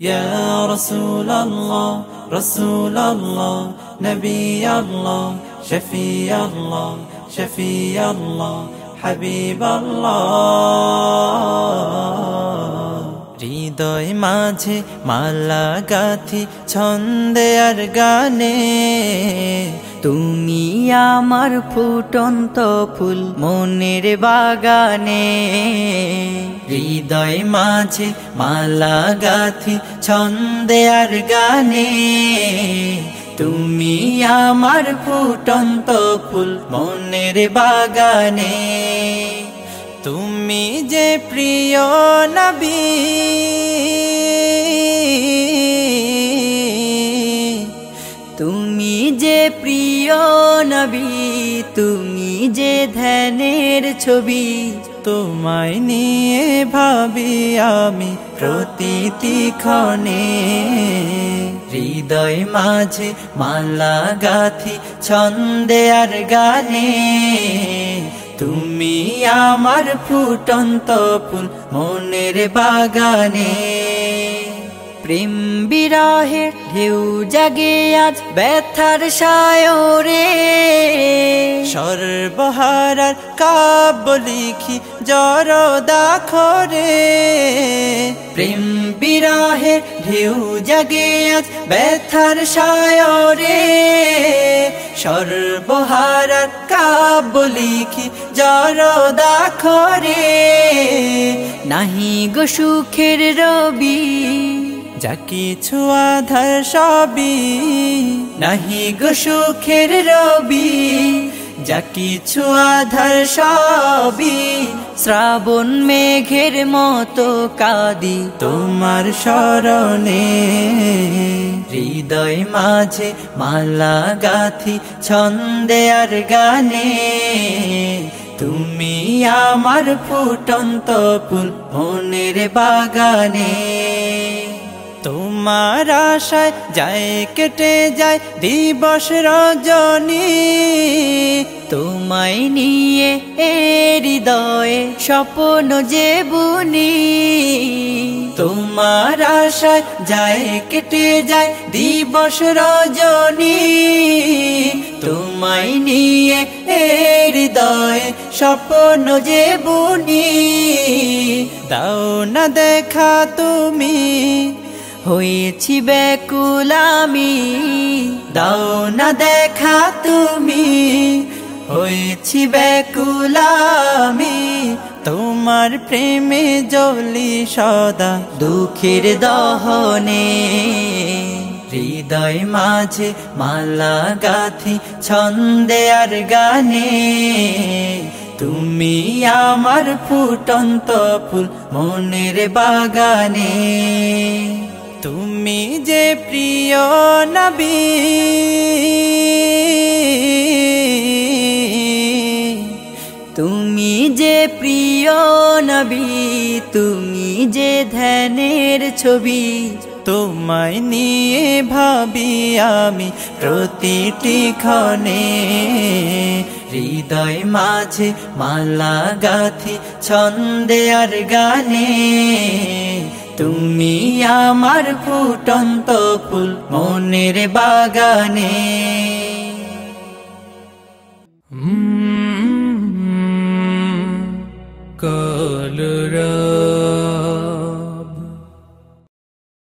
يا رسول الله رسول الله نبي الله شفي الله شفي الله حبيب الله. হৃদয় মাঝে মালা গাথি, ছন্দে আর গানে। তুমি আমার ফুটন্ত ফুল মনের বাগানে। হৃদয় মাঝে মালা গাথি, ছন্দে আর গানে। তুমি আমার ফুটন্ত ফুল মনের বাগানে। তুমি যে প্রিয় নবী, তুমি যে প্রিয় নবী, তুমি যে ধ্যানের ছবি, তোমায় নিয়ে ভাবি আমি প্রতিটি ক্ষণে। হৃদয় মাঝে মালা গাথি, ছন্দে আর গানে, তুমি আমার ফুটন্ত ফুল মনের বাগানে। প্রেম বিরহে ঢেউ জাগে আজ ব্যথার সায়রে। সর্বহারার কাব্য লিখি জর দাখরে প্রেম বিরাহে ঢেউ জাগে আজ ব্যথার সায়রে। সর্বহারার কাব্য লিখি জর দাখরে নাহি গো সুখের রবি যা কিছু আধার সবই, নাহি গো সুখের রবি। যা কিছু আধার সবই, শ্রাবণ মেঘের মতো কাদি তোমার স্মরণে। হৃদয় মাঝে মালা গাথি, ছন্দে আর গানে। তুমি আমার ফুটন্ত ফুল মনের বাগানে। তোমার আশায় যায়, কেটে যায় দিবস রজনী। তোমায় নিয়ে এ হৃদয়ে স্বপ্ন যে বুনি তোমার আশায় যায়, কেটে যায় দিবস রজনী। তোমায় নিয়ে এ হৃদয় স্বপ্ন যে বুনি দাও না দেখা তুমি হয়েছি ব্যাকুলামি দাও না দেখা তুমি। হয়েছি ব্যাকুলামি তোমার প্রেমে জলি সদা দুঃখের দহনে। হৃদয় মাঝে মালা গাথি, ছন্দে আর গানে। তুমি আমার ফুটন্ত ফুল মনের বাগানে। তুমি যে প্রিয় নবী। তুমি যে প্রিয় নবী, তুমি যে ধ্যানের ছবি। তোমায় নিয়ে ভাবি আমি প্রতিটি ক্ষণে। হৃদয় মাঝে মালা গাথি, ছন্দে আর গানে। তুমি আমার ফুটন্ত ফুল মনের বাগানে। হুম